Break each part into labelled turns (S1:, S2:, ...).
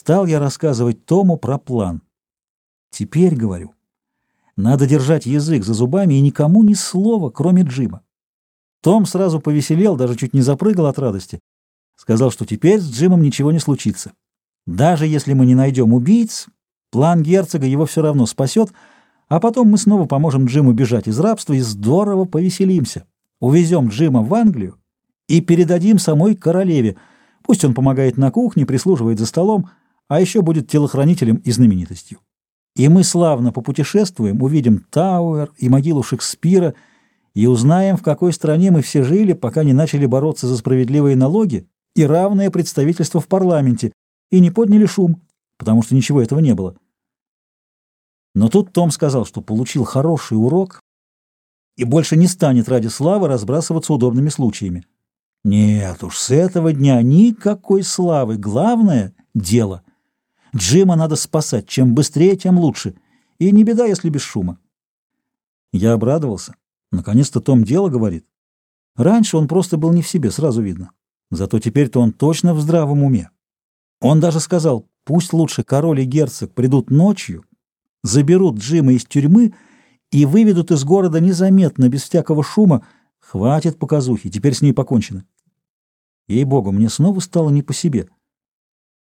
S1: Стал я рассказывать Тому про план. Теперь, говорю, надо держать язык за зубами и никому ни слова, кроме Джима. Том сразу повеселел, даже чуть не запрыгал от радости. Сказал, что теперь с Джимом ничего не случится. Даже если мы не найдем убийц, план герцога его все равно спасет, а потом мы снова поможем Джиму бежать из рабства и здорово повеселимся. Увезем Джима в Англию и передадим самой королеве. Пусть он помогает на кухне, прислуживает за столом, а еще будет телохранителем и знаменитостью. И мы славно попутешествуем, увидим Тауэр и могилу Шекспира и узнаем, в какой стране мы все жили, пока не начали бороться за справедливые налоги и равное представительство в парламенте, и не подняли шум, потому что ничего этого не было. Но тут Том сказал, что получил хороший урок и больше не станет ради славы разбрасываться удобными случаями. Нет уж, с этого дня никакой славы, главное — дело. Джима надо спасать, чем быстрее, тем лучше, и не беда, если без шума. Я обрадовался. Наконец-то Том дело говорит. Раньше он просто был не в себе, сразу видно. Зато теперь-то он точно в здравом уме. Он даже сказал, пусть лучше король и герцог придут ночью, заберут Джима из тюрьмы и выведут из города незаметно, без всякого шума. Хватит показухи, теперь с ней покончено. Ей-богу, мне снова стало не по себе.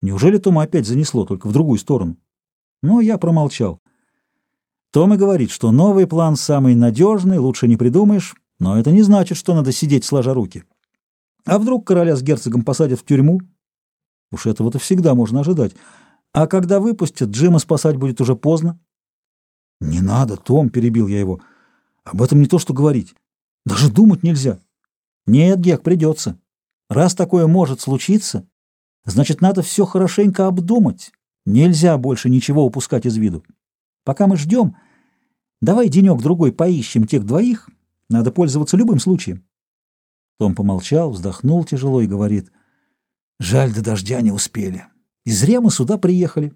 S1: Неужели Тома опять занесло, только в другую сторону? Но я промолчал. Том и говорит, что новый план самый надежный, лучше не придумаешь, но это не значит, что надо сидеть сложа руки. А вдруг короля с герцогом посадят в тюрьму? Уж этого-то всегда можно ожидать. А когда выпустят, Джима спасать будет уже поздно. «Не надо, Том», — перебил я его. «Об этом не то что говорить. Даже думать нельзя». «Нет, Гек, придется. Раз такое может случиться, значит, надо все хорошенько обдумать. Нельзя больше ничего упускать из виду. Пока мы ждем, давай денек-другой поищем тех двоих. Надо пользоваться любым случаем». Том помолчал, вздохнул тяжело и говорит, «Жаль, до дождя не успели». И зря мы сюда приехали.